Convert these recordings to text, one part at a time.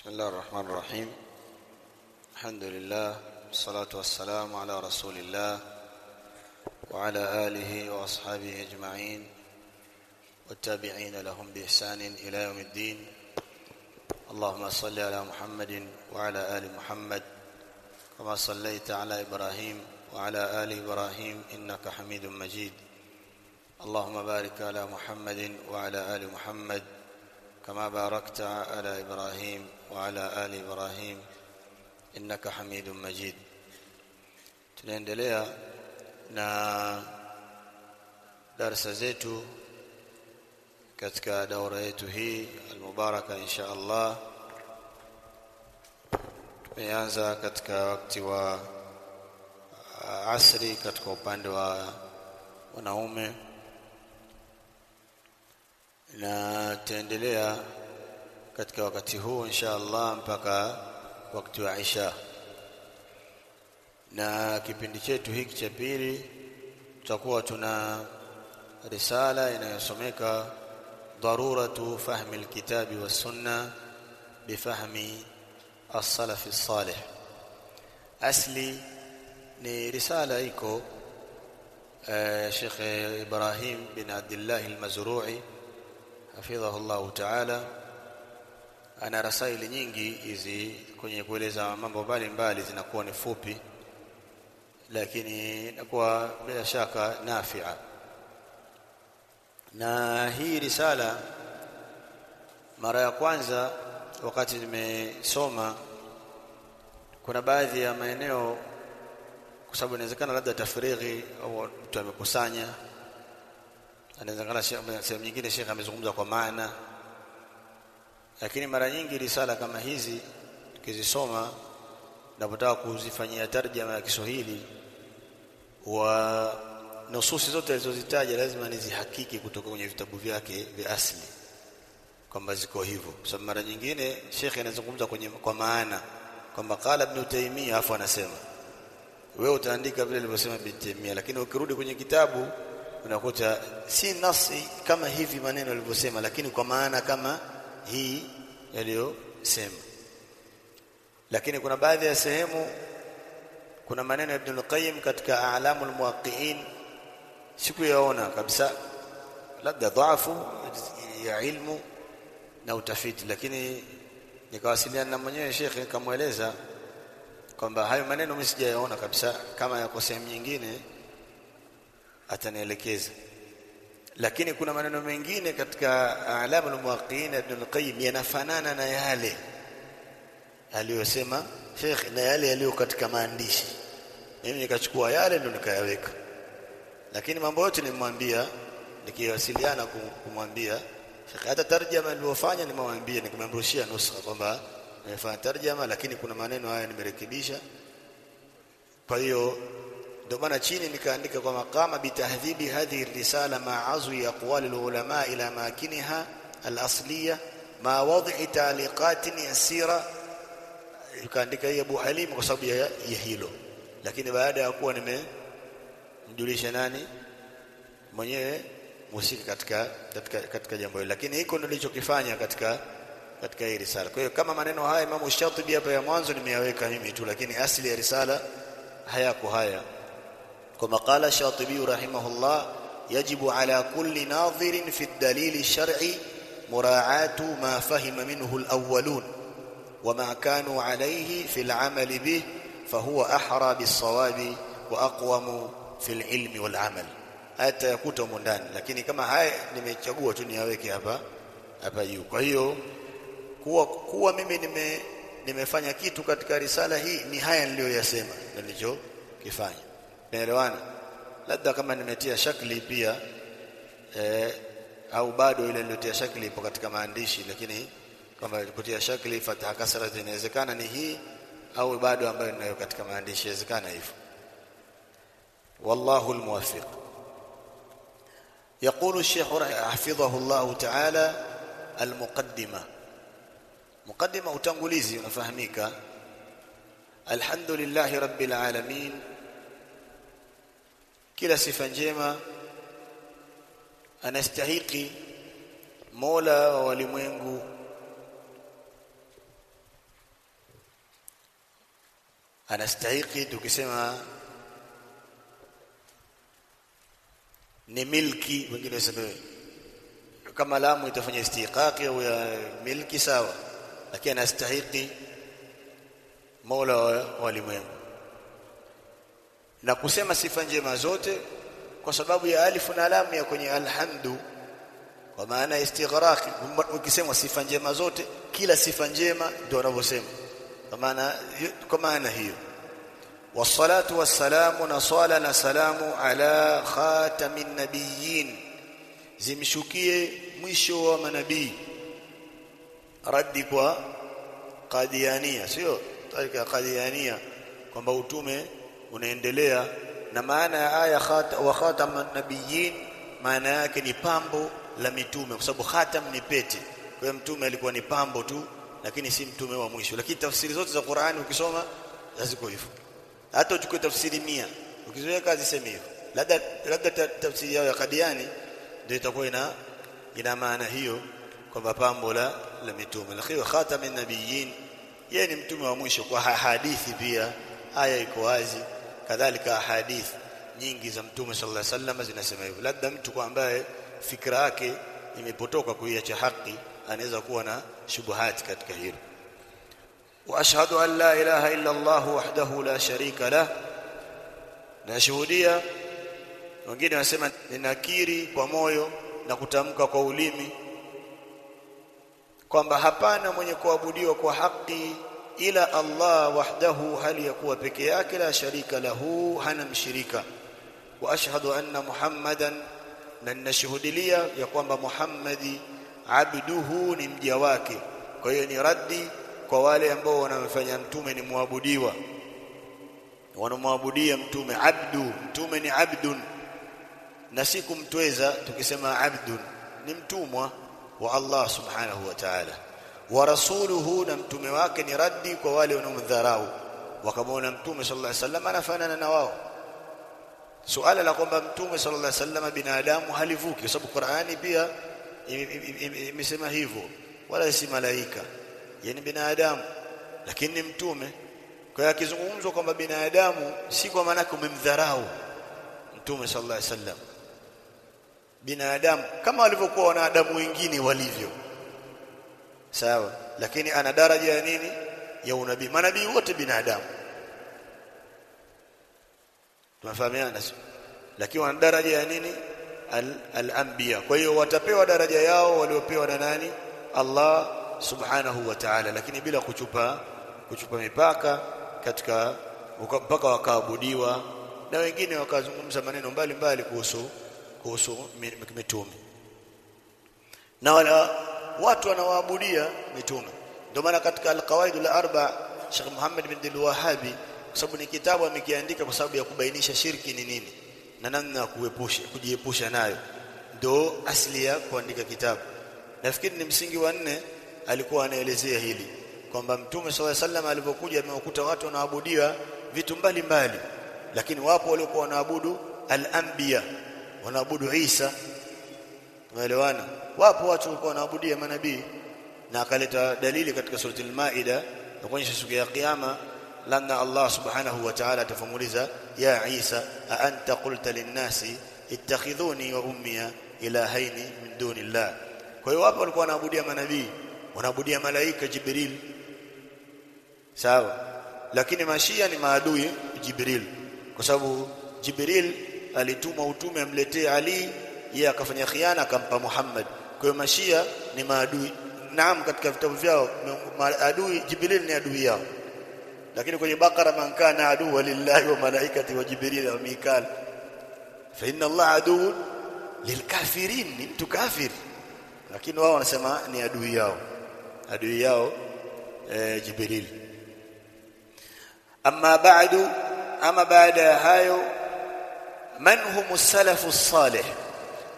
بسم الله الرحمن الرحيم. الحمد لله والصلاة والسلام على رسول الله وعلى آله وأصحابه أجمعين. والتابعين لهم بإحسان إلى يوم الدين. اللهم صل على محمد وعلى آل محمد كما صليت على إبراهيم وعلى آل إبراهيم إنك حميد مجيد. اللهم بارك على محمد وعلى آل محمد كما باركت على إبراهيم وعلى ال إبراهيم انك حميد مجيد tunaendelea na darasa zetu katika daura yetu hii almubaraka insha Allah tumeanza katika wakati wa asri katika upande wa wanaume na tutaendelea katika wakati huu insha Allah mpaka wakati wa Isha na kipindi chetu hiki cha pili tutakuwa tuna risala inayosomeka daruratu fahmi alkitabi was-sunna bifahmi as-salaf as-salih asli ni risala iko Sheikh Ibrahim bin Abdullah al-Mazru'i hafidhahu Allah ta'ala. Ana rasaili nyingi hizi kwenye kueleza mambo mbalimbali zinakuwa ni fupi lakini inakuwa bila shaka nafia. Na hii risala mara ya kwanza wakati nimesoma kuna baadhi ya maeneo kwa sababu inawezekana labda tafrighi au mtu amekusanya anawezekana sehemu nyingine shekhe amezungumza kwa maana lakini mara nyingi risala kama hizi tukizisoma napotaka kuzifanyia tarjama ya Kiswahili wa nususi zote alizozitaja lazima nizihakiki kutoka kwenye vitabu vyake vya asili kwamba ziko hivyo. Kwa sababu mara nyingine shekhe anazungumza kwenye kwa maana kwamba qala ibn Taymiyyah afu anasema wewe utaandika vile alivyosema ibn Taymiyyah lakini ukirudi kwenye kitabu unakuta si nasi kama hivi maneno alivyosema lakini kwa maana kama hii yaliyosema. Lakini kuna baadhi ya sehemu kuna maneno ya Ibn al-Qayyim katika a'lamul muwaqqi'in sikuyaona kabisa labda dhaifu ya ilmu na utafiti lakini nikawasiliana na mwenyewe shekhe nikamweleza kwamba hayo maneno mimi sijayaona kabisa kama yako sehemu nyingine atanielekeza. Lakini kuna maneno mengine katika alamul muwaqqi'in ibn al-qayyim yanafanana na yale aliyosema Sheikh na yale yaliyo katika maandishi. Mimi nikachukua yale ndo nikayaweka. Lakini mambo yote nimwambia nikiwasiliana kumwambia Sheikh hata tarjama aliyofanya nimwambia nikamrushia nusha kwamba nimefanya tarjama lakini kuna maneno haya nimerekebisha. Kwa hiyo ndio maana chini nikaandika kwa maqama bitahdhibi hadhihi risala ma ya aqwali ulama ila makiniha al-asliya ma wad'i taliqatin yasira. Nikaandika hii Abu Halim kwa sababu ya, hilo. Lakini baada ya kuwa nimemjulisha nani? Mwenyewe musiki katika katika, katika jambo hilo. Lakini hiko nilichokifanya katika katika hii risala. Kwa hiyo kama maneno haya Imam Shatibi hapa ya mwanzo nimeyaweka mimi tu lakini asili ya risala hayako haya كما قال الشاطبي رحمه الله يجب على كل ناظر في الدليل الشرعي مراعاة ما فهم منه الأولون وما كانوا عليه في العمل به فهو أحرى بالصواب وأقوم في العلم والعمل hata yakuta ndani lakini kama haya nimechagua tu niweke hapa hapa juu kwa hiyo kuwa kuwa mimi nime nimefanya kitu katika risala hii ni haya niliyoyasema ndio nilichokifanya naelewana labda kama nimetia shakli pia eh, au bado ile niliyotia shakli ipo katika maandishi lakini kama kutia shakli fataha kasra inawezekana ni hii au bado ambayo ninayo katika maandishi inawezekana hivyo wallahu almuwaffiq يقول الشيخ حفظه الله تعالى المقدمه مقدمه utangulizi unafahamika alhamdulillah rabbil alamin kila sifa njema anastahiki Mola wa walimwengu. Anastahiki tukisema ni milki wengine wasema kama lamu itafanya istiqaqi au ya milki sawa lakini anastahiki Mola wa walimwengu na kusema sifa njema zote kwa sababu ya alifu na lamu ya kwenye alhamdu. Kwa maana istighraq ukisema sifa njema zote kila sifa njema ndio wanavyosema kwa maana kwa maana hiyo. Wassalatu wassalamu na swala na salamu ala khatamin nabiyyin. Zimshukie mwisho wa manabii. Raddi kwa qadiania sio? Tarika qadiania kwamba utume unaendelea. Na maana ya aya khata, wa khataman nabiyyin maana yake ni pambo la mitume kwa sababu khatam ni pete. Kwa hiyo mtume alikuwa ni pambo tu lakini si mtume wa mwisho. Lakini tafsiri zote za Qur'ani ukisoma haziko hivyo. Hata uchukue tafsiri mia. Ukizoea ziseme hivyo. Labda labda tafsiri yao ya Kadiani ndio itakuwa ina ina maana hiyo kwamba pambo la la mitume. Lakini khatamin nabiyyin yeye ni mtume wa mwisho. Kwa hadithi pia aya iko wazi kadhalika hadith nyingi za mtume sallallahu alaihi wasallam zinasema hivyo. Labda mtu kwa ambaye fikra yake imepotoka kuiacha haki anaweza kuwa na shubuhati katika hilo. Wa ashhadu an la ilaha illa Allah wahdahu la sharika lah. Nashuhudia wengine wanasema ninakiri kwa moyo na kutamka kwa ulimi kwamba hapana mwenye kuabudiwa kwa haki إلى الله وحده هل يقوى بكياك لا شريك له هنم شريكا وأشهد أن محمدا لن نشهد لي يقوم محمد عبده نمجواك كيني ردي كوالي أنبو ونفن ينتوم نموابدي ونموابدي ينتوم عبد ينتوم عبد نسيكم تويزا تكسما عبد. نمتوم والله سبحانه وتعالى. Wa rasuluhu na mtume wake ni raddi kwa wale wanaomdharau. Wakamwona mtume sallallahu alaihi wasallam anafanana na wao. Suala la kwamba mtume sallallahu alaihi wasallam binadamu halivuki kwa sababu Qur'ani pia imesema hivyo wala si malaika. Yani binadamu. Lakini ni mtume. Kwa hiyo akizungumzwa kwamba binadamu si kwa maana umemdharau mtume sallallahu alaihi wasallam. Binadamu kama walivyokuwa wanadamu wengine walivyo sawa. Lakini ana daraja ya nini? Ya unabii. Manabii wote binadamu. Tunafahamiana lakini wana daraja ya nini? Al-anbiya. Al kwa hiyo watapewa daraja yao waliopewa na nani? Allah subhanahu wa ta'ala. Lakini bila kuchupa kuchupa mipaka katika mpaka wakaabudiwa. Na wengine wakazungumza maneno mbalimbali kuhusu kuhusu mitume. Na wala watu wanawaabudia mitume. Ndio maana katika al-qawaid al-arba Sheikh Muhammad bin Abdul Wahhabi kwa sababu ni kitabu amekiandika kwa sababu ya kubainisha shirki ni nini na namna ya kuepusha kujiepusha nayo. Ndio asili ya kuandika kitabu. Nafikiri ni msingi wa nne alikuwa anaelezea hili kwamba mtume swalla sallam alipokuja amewakuta watu wanaabudia vitu mbalimbali lakini wapo waliokuwa wanaabudu al-anbiya wanaabudu Isa. Umeelewana wapo watu walikuwa wanaabudia manabii. Na akaleta dalili katika surati al-Maida na kuonyesha siku ya kiyama lanna Allah subhanahu wa ta'ala atafamuliza ya Isa a anta qulta lin-nasi ittakhidhuni wa ummi ilahaini min duni Allah kwa hiyo wapo walikuwa wanaabudia manabii wanaabudia malaika Jibril. Sawa. Lakini mashia ni maadui Jibril. Kwa sababu Jibril alituma utume amletee Ali yeye akafanya khiana akampa Muhammad kwa mashia ni maadui. Naam katika vitabu vyao maadui Jibril ni adui yao. Lakini kwenye Bakara man kana aduwa lillahi wa malaikati wa Jibril wa Mikael fa inna Allah adu lilkafirin ni mtu kafir lakini wao wanasema ni adui yao. Adui yao e, Jibril. Amma ba'du ama baada ya hayo man humu salafu salih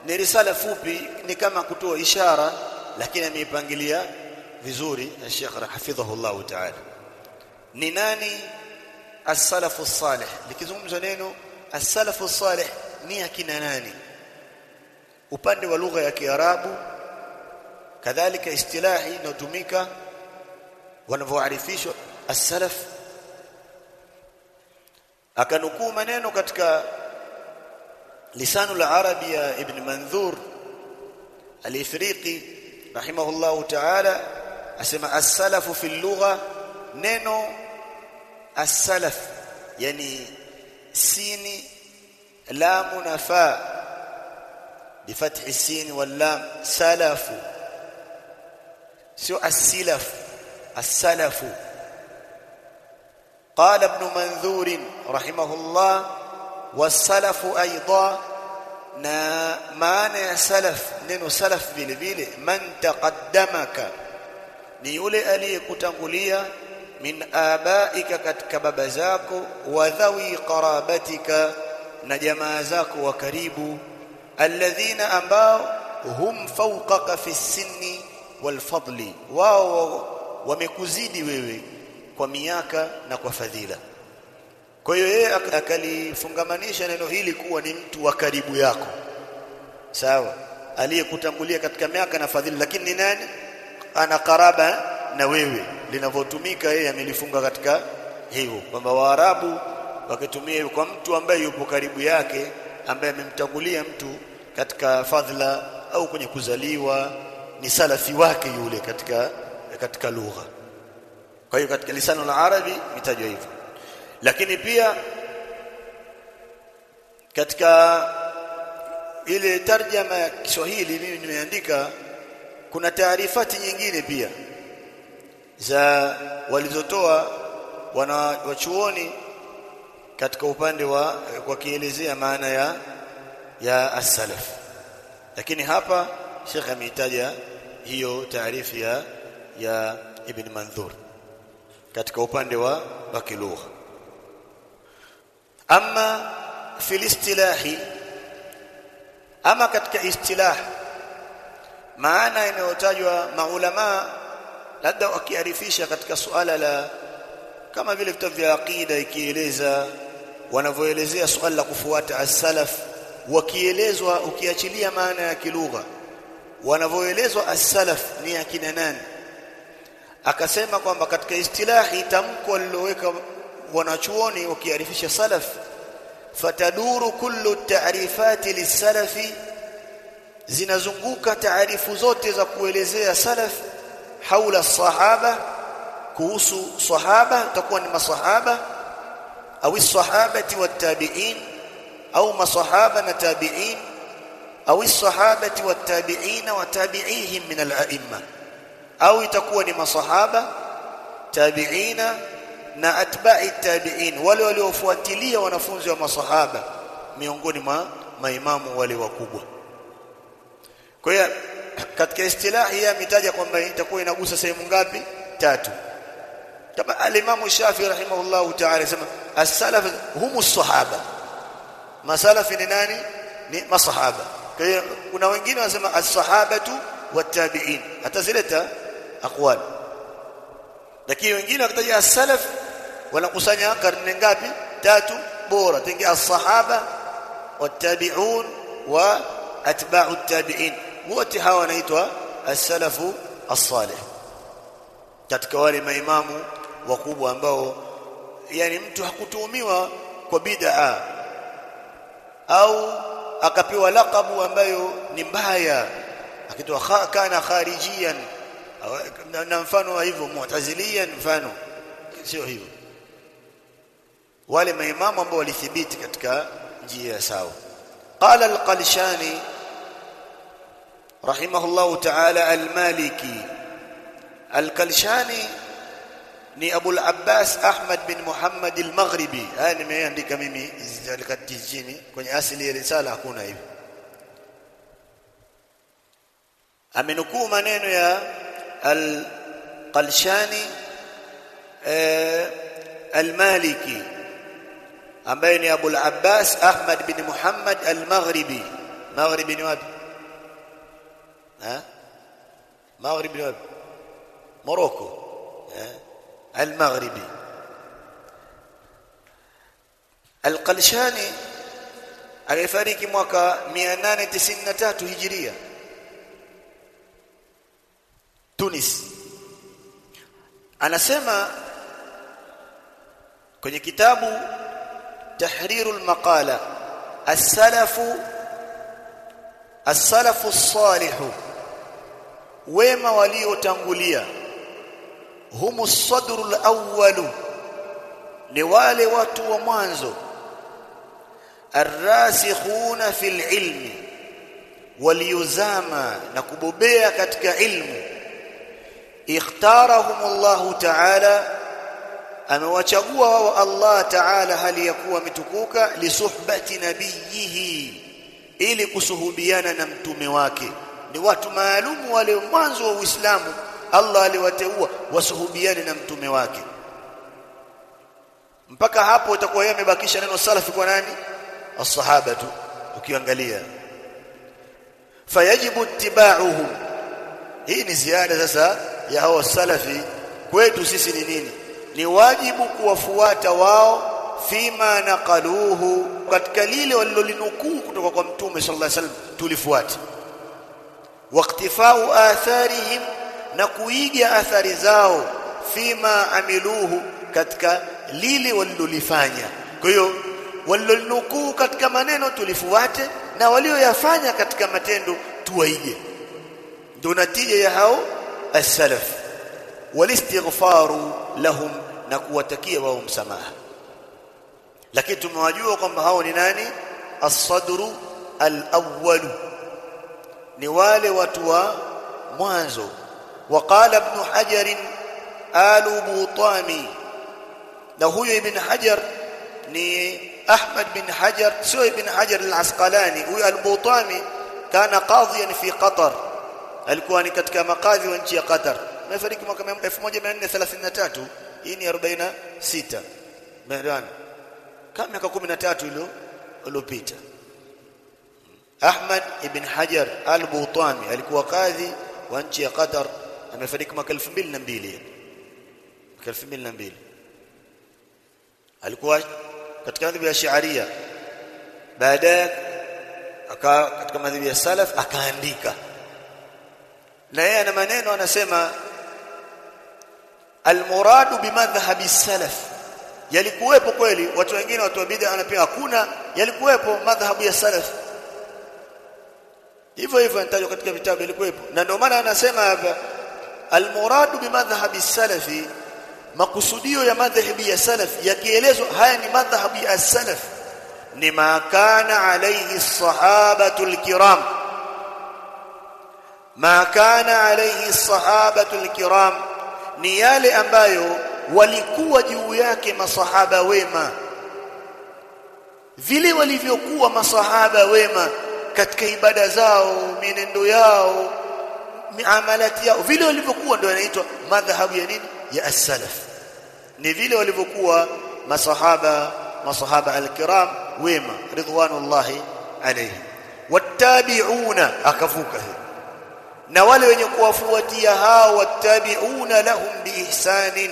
ni risala fupi ni kama kutoa ishara lakini ameipangilia vizuri Sheikh hafidhahullah ta'ala ni nani as-salafu salih likizungumza neno as-salafu salih ni akina nani upande wa lugha ya Kiarabu kadhalika istilahi inayotumika wanavyoarifishwa as-salaf akanukuu maneno katika لسان العربي ابن منذور الإفريقي رحمه الله تعالى أسمع السلف في اللغة نينو السلف يعني سين لام نفاء بفتح السين واللام سلف. سوء السلف؟ السلف. قال ابن منذور رحمه الله والسلف أيضا نا معنى سلف نينو سلف بالبيل من تقدمك. نيولي ألي كتنقليا من آبائك كتك زاكو وذوي قرابتك. نجمازاك وكريبو الذين أباء هم فوقك في السن والفضل. واو ومكزيدي ويوي ومياك نكو فذيلة kwa hiyo yeye akalifungamanisha neno hili kuwa ni mtu wa karibu yako. Sawa? Aliyekutangulia katika miaka na fadhili lakini ni nani? Ana karaba na wewe. Linavyotumika yeye amelifunga katika hivyo kwamba waarabu wakitumia kwa mtu ambaye yupo karibu yake ambaye amemtangulia mtu katika fadhila au kwenye kuzaliwa ni salafi wake yule katika katika lugha. Kwa hiyo katika lisano la arabi mitajwa hivyo lakini pia katika ile tarjama ya Kiswahili mimi nimeandika kuna taarifati nyingine pia za walizotoa wana wachuoni katika upande wa wakielezea maana ya ya as-salaf. Lakini hapa Sheikh ameitaja hiyo taarifu ya ya Ibn Manthur katika upande wa wa kilugha ama fil istilahi ama katika istilah maana inayotajwa maulama labda wakiarifisha katika suala la kama vile vitabu vya aqida ikieleza wanavyoelezea suala la kufuata as-salaf wakielezwa ukiachilia maana ya kilugha wanavyoelezwa as-salaf ni akina nani? Akasema kwamba katika istilahi tamko liloweka wanachuoni wakiarifisha salaf fataduru kullu ta'rifati lis-salafi zinazunguka taarifu zote za kuelezea salaf haula sahaba kuhusu sahaba takuwa ni masahaba au sahabati wattabi'in au masahaba na tabi'in au sahabati wattabi'in wa tabi'ihim min al-a'imma au itakuwa ni masahaba tabi'ina na atba'i tabi'in wale waliofuatilia wanafunzi wa masahaba miongoni mwa maimamu wale wakubwa. Kwa hiyo katika istilahi ya mitaja kwamba itakuwa inagusa sehemu ngapi? Tatu. Kama alimamu Shafi rahimahullah ta'ala sema as-salaf humu sahaba masalafi ni nani? Ni masahaba. Kwa hiyo kuna wengine wanasema as-sahabatu wat-tabi'in atazileta aqwal. Lakini wengine wakitaja as-salaf wanakusanya karne ngapi tatu bora tengi as-sahaba wat-tabi'un wa atba'u at-tabi'in wote hawa wanaitwa as-salafu as-salih katika wale maimamu wakubwa ambao yani mtu hakutuhumiwa kwa bid'a au akapewa lakabu ambayo ni mbaya akitoa kana kharijian na mfano hivyo mu'tazilian mfano sio hivyo wale maimamu ambao walithibiti katika njia sawa qala al-qalshani rahimahullah ta'ala al-maliki al-kalshani ni Abu al-Abbas Ahmad bin Muhammad al-Maghribi haya nimeandika mimi katika chini kwenye asili ya risala hakuna hivi amenukuu maneno ya al-Qalshani al-Maliki ambaye ni Abu al-Abbas Ahmad bin Muhammad al-Maghribi Maghribi ni wapi ha Maghribi ni wapi Morocco eh المغربي القلشاني alifariki mwaka 893 hijiria Tunis anasema kwenye kitabu تحرير المقالة. السلف السلف الصالح. وما ولي تنغليا هم الصدر الأول. لوالي واتو ومانزو. الراسخون في العلم. وليزاما نكببيا كتك علم. اختارهم الله تعالى amewachagua wao Allah ta'ala hali ya kuwa mitukuka lisuhbati nabiyihi ili kusuhubiana na mtume wake. Ni watu maalumu wale mwanzo wa Uislamu Allah aliwateua wasuhubiane na mtume wake. Mpaka hapo itakuwa yeye amebakisha neno salafi kwa nani? As-sahaba tu ukiangalia. Fayajibu ittiba'uhum. Hii ni ziada sasa ya hao salafi. Kwetu sisi ni nini ni wajibu kuwafuata wao fima naqaluhu katika lile walilolinukuu kutoka kwa mtume sallallahu alaihi wasallam tulifuate. Waqtifau atharihim na kuiga athari zao fima amiluhu katika lile walilolifanya. Kwa hiyo walilonukuu katika maneno tulifuate na walioyafanya katika matendo tuwaige. Ndio natija ya hao as-salaf والاستغفار لهم نكوة نكوتكيه وهم مسامحه لكن تمواجوا كما هو ني الصدر الأول نوال والي واتوا وقال ابن حجر آل بوطامي ده هو ابن حجر ني احمد بن حجر سوي بن حجر العسقلاني هو البوطامي كان قاضيا في قطر الكواني ni katika makazi قطر amefariki mwaka 1433 hii ni 46 umeelewana kama miaka 13 ilo iliyopita ahmad ibn hajar al-butami alikuwa kadhi wa nchi ya qatar amefariki mwaka 2002 mwaka 2002 alikuwa katika madhhabi ya Shi'aria baadaye aka katika madhhabi ya Salaf akaandika na yeye ana maneno anasema almuradu bimadhhabi salaf yalikuwepo kweli watu wengine watu wa bid'a wanapia hakuna yalikuwepo madhhabu ya salaf hivyo hivyo anatajwa katika vitabu yalikuwepo na ndio maana anasema hapa almuradu bimadhhabi salafi makusudio ya madhhabi ya salaf yakielezwa haya ni madhhabi ya salaf ni ma kana alayhi sahabatu alkiram ma kana alayhi sahabatu alkiram ni yale ambayo walikuwa juu yake masahaba wema vile walivyokuwa masahaba wema katika ibada zao mienendo yao miamalati yao vile walivyokuwa ndio inaitwa madhhabu ya nini ya as-salaf ni vile walivyokuwa masahaba masahaba al-kiram wema ridwanullahi alayhi wattabi'una akavuka na wale wenye kuwafuatia hao wattabi'una lahum biihsanin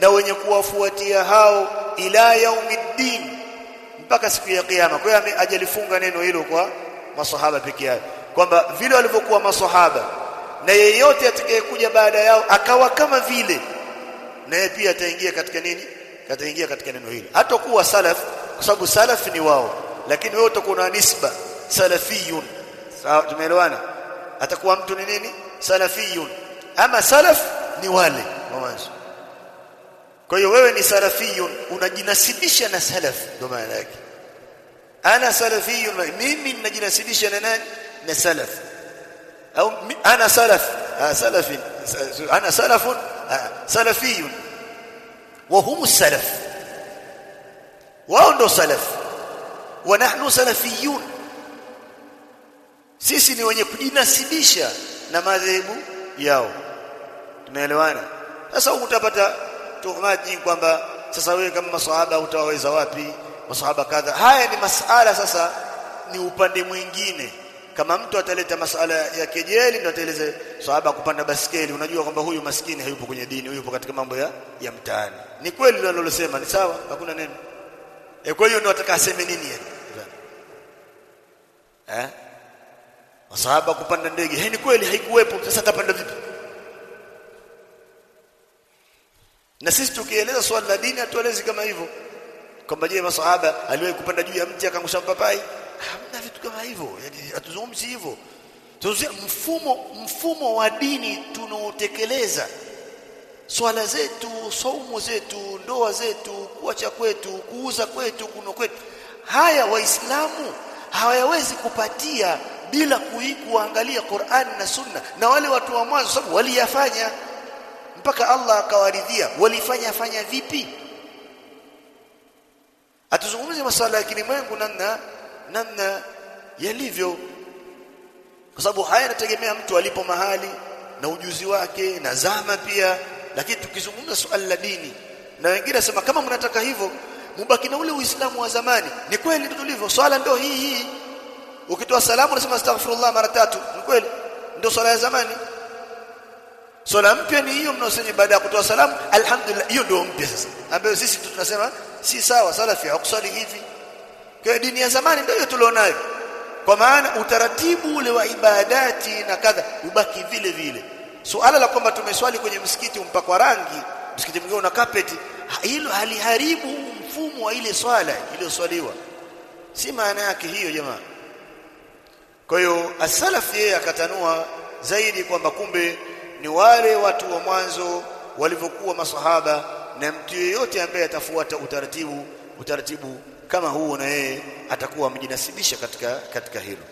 na wenye kuwafuatia hao ila yaumiddin mpaka siku ya kiyama. Kwa hiyo ajalifunga neno hilo kwa masahaba peke yake kwamba vile walivyokuwa masahaba na yeyote atakayekuja baada yao akawa kama vile naye pia ataingia katika nini? Ataingia katika neno hili hata kuwa salaf kwa sababu salaf ni wao lakini wewe utakuwa na nisba salafiyun. Sawa tumeelewana atakuwa mtu ni nini salafiyun ama salaf ni wale wa mwanzo kwa hiyo wewe ni salafiyun unajinasibisha na salaf ndio maana yake ana salafiyun mimi ninajinasibisha na nani na salaf au ana salaf salafi ana salafun salafiyun wa hum salaf wao ndo salaf wa nahnu salafiyun sisi ni wenye kujinasibisha na madhehebu yao. Tumeelewana sasa utapata tuhumati kwamba sasa wewe kama maswahaba utawaweza wapi? Maswahaba kadha. Haya ni masala sasa ni upande mwingine. Kama mtu ataleta masala ya kejeli ndio ataeleza sahaba kupanda basikeli. Unajua kwamba huyu maskini hayupo kwenye dini huyu yupo katika mambo ya ya mtaani. Ni kweli ndio alilosema ni sawa hakuna neno. E kwa hiyo ndio ataka aseme nini yani? Eh masahaba kupanda ndege hey, ni kweli haikuwepo. Sasa atapanda vipi? Na sisi tukieleza swala la dini hatuelezi kama hivyo. Kwamba je masahaba aliwahi kupanda juu ya mti akangusha papai hamna vitu kama hivyo. Yani hatuzungumzi hivyo. Tunazungumzia mfumo mfumo wa dini tunaotekeleza. Swala zetu saumu zetu ndoa zetu kuacha kwetu kuuza kwetu kuno kwetu. Haya waislamu hawayawezi kupatia bila kuangalia Qur'an na Sunna. Na wale watu wa mwanzo sababu waliyafanya mpaka Allah akawaridhia walifanya fanya vipi? Atuzungumzie masuala ya kilimwengu namna namna yalivyo. Kwa sababu haya yanategemea mtu alipo mahali na ujuzi wake na zama pia. Lakini tukizungumza swala la dini na wengine nasema kama mnataka hivyo mubaki na ule uislamu wa zamani. Ni kweli tulivyo. Swala ndio hii hii ukitoa salamu unasema astaghfirullah mara tatu. Ni kweli? Ndio swala ya zamani. Swala mpya ni hiyo mnaosema baada ya kutoa salamu alhamdulillah hiyo ndio mpya sasa. Ambayo sisi tunasema si sawa sala fi kusali hivi. Kwa dini ya zamani ndio tulionayo. Kwa maana utaratibu ule wa ibadati na kadha ubaki vile vile. Suala la kwamba tumeswali kwenye msikiti umpakwa rangi msikiti mwingine una carpet hilo haliharibu mfumo wa ile swala iliyoswaliwa. Si maana yake hiyo jamaa kwa hiyo as-salaf yeye akatanua zaidi kwamba kumbe ni wale watu wa mwanzo walivyokuwa masahaba na mtu yeyote ambaye atafuata utaratibu utaratibu kama huo na yeye atakuwa amejinasibisha katika katika hilo